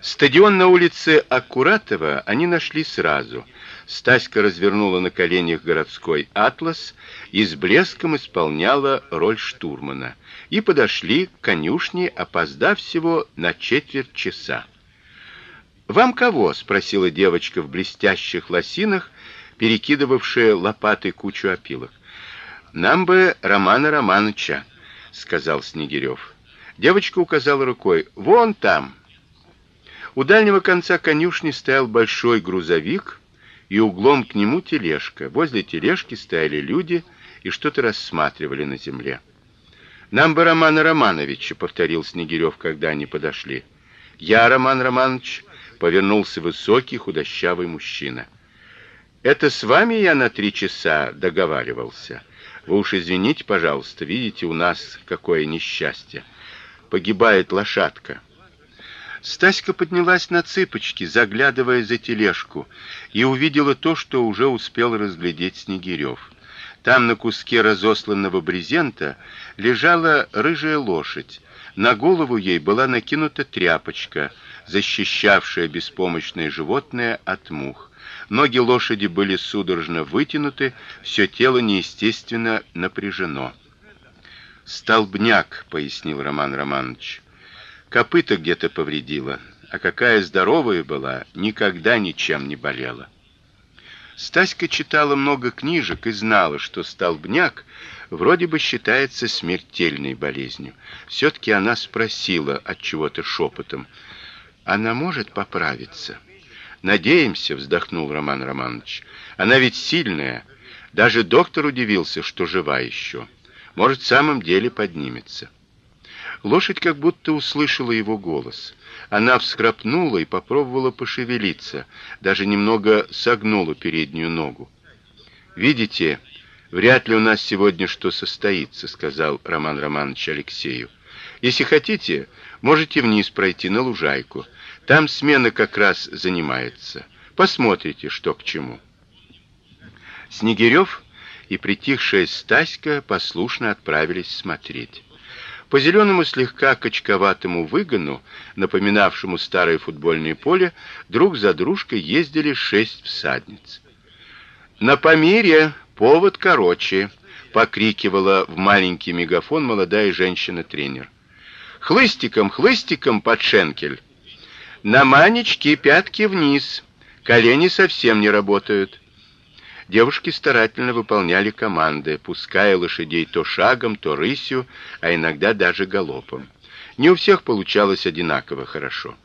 Стадион на улице Аккуратова они нашли сразу. Стаська развернула на коленях городской атлас и с блеском исполняла роль штурмана. И подошли к конюшне, опоздав всего на четверть часа. Вам кого? спросила девочка в блестящих лосинах, перекидывавшая лопатой кучу опилок. Нам бы Романа Романовича, сказал Снегирев. Девочка указала рукой: "Вон там". У дальнего конца конюшни стоял большой грузовик, и углом к нему тележка. Возле тележки стояли люди и что-то рассматривали на земле. Нам бы Романа Романовича, повторил Снегирев, когда они подошли. Я Роман Романович, повернулся высокий худощавый мужчина. Это с вами я на три часа договаривался. Вы уж извините, пожалуйста, видите, у нас какое несчастье. Погибает лошадка. Стаська поднялась на цыпочки, заглядывая за тележку, и увидела то, что уже успел разглядеть Снегирев. Там на куске разосланного брезента лежала рыжая лошадь. На голову ей была накинута тряпочка, защищавшая беспомощное животное от мух. Ноги лошади были судорожно вытянуты, все тело неестественно напряжено. Столбняк, пояснил Роман Романович. Копыта где-то повредила, а какая здоровая была, никогда ничем не болела. Стаська читала много книжек и знала, что столбняк вроде бы считается смертельной болезнью. все таки она спросила от чего-то шепотом: "Она может поправиться?" "Надеемся", вздохнул Роман Романович. "Она ведь сильная. Даже доктор удивился, что жива еще. Может, в самом деле поднимется". Лошадь как будто услышала его голос. Она всхрапнула и попробовала пошевелиться, даже немного согнула переднюю ногу. Видите, вряд ли у нас сегодня что состоится, сказал Роман Романович Алексею. Если хотите, можете вниз пройти на лужайку. Там смена как раз занимается. Посмотрите, что к чему. Снегирев и притихшая Стаська послушно отправились смотреть. По зеленому слегка качковатому выгону, напоминавшему старое футбольное поле, друг за дружкой ездили шесть всадниц. На Памире повод короче, покрикивала в маленький мегафон молодая женщина-тренер. Хлыстиком, хлыстиком под шенкель. На манечке пятки вниз. Колени совсем не работают. Девушки старательно выполняли команды, пуская лошадей то шагом, то рысью, а иногда даже галопом. Не у всех получалось одинаково хорошо.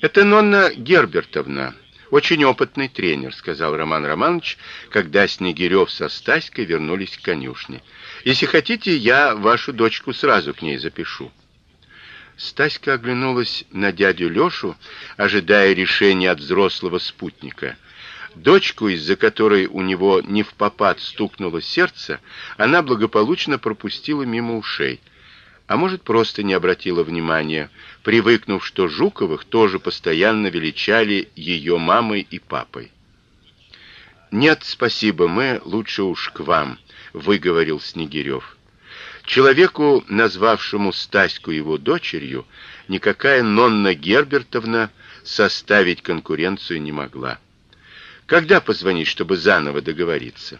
Это Нонна Гербертовна, очень опытный тренер, сказал Роман Романович, когда Снегирев со Стаськой вернулись к конюшне. Если хотите, я вашу дочку сразу к ней запишу. Стаська оглянулась на дядю Лёшу, ожидая решения от взрослого спутника. Дочку, из-за которой у него не в попад стукнуло сердце, она благополучно пропустила мимо ушей. А может, просто не обратила внимания, привыкнув, что Жуковых тоже постоянно величали ее мамой и папой. Нет, спасибо, мы лучше уж к вам, выговорил Снегирев. Человеку, назвавшему Стаську его дочерью, никакая Нонна Гербертовна составить конкуренцию не могла. Когда позвонить, чтобы заново договориться?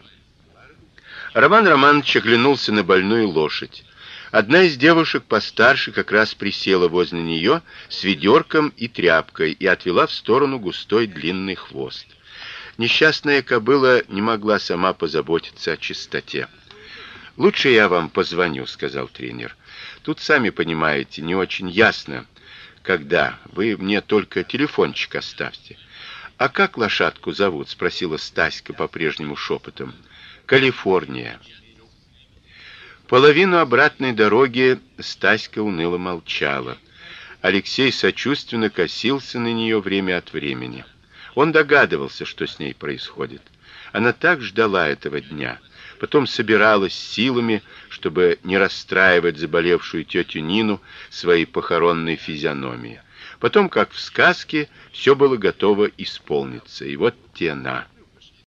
Роман Романович оглянулся на больную лошадь. Одна из девушек постарше как раз присела возле нее с ведерком и тряпкой и отвела в сторону густой длинный хвост. Несчастная кобыла не могла сама позаботиться о чистоте. Лучше я вам позвоню, сказал тренер. Тут сами понимаете, не очень ясно, когда. Вы мне только телефончик оставьте. А как лошадку зовут? спросила Стаська по-прежнему шепотом. Калифорния. Половину обратной дороги Стаська уныло молчала. Алексей сочувственно косился на нее время от времени. Он догадывался, что с ней происходит. Она так ждала этого дня, потом собиралась силами, чтобы не расстраивать заболевшую тетю Нину своей похоронной физиономией. Потом, как в сказке, все было готово исполниться. И вот тена.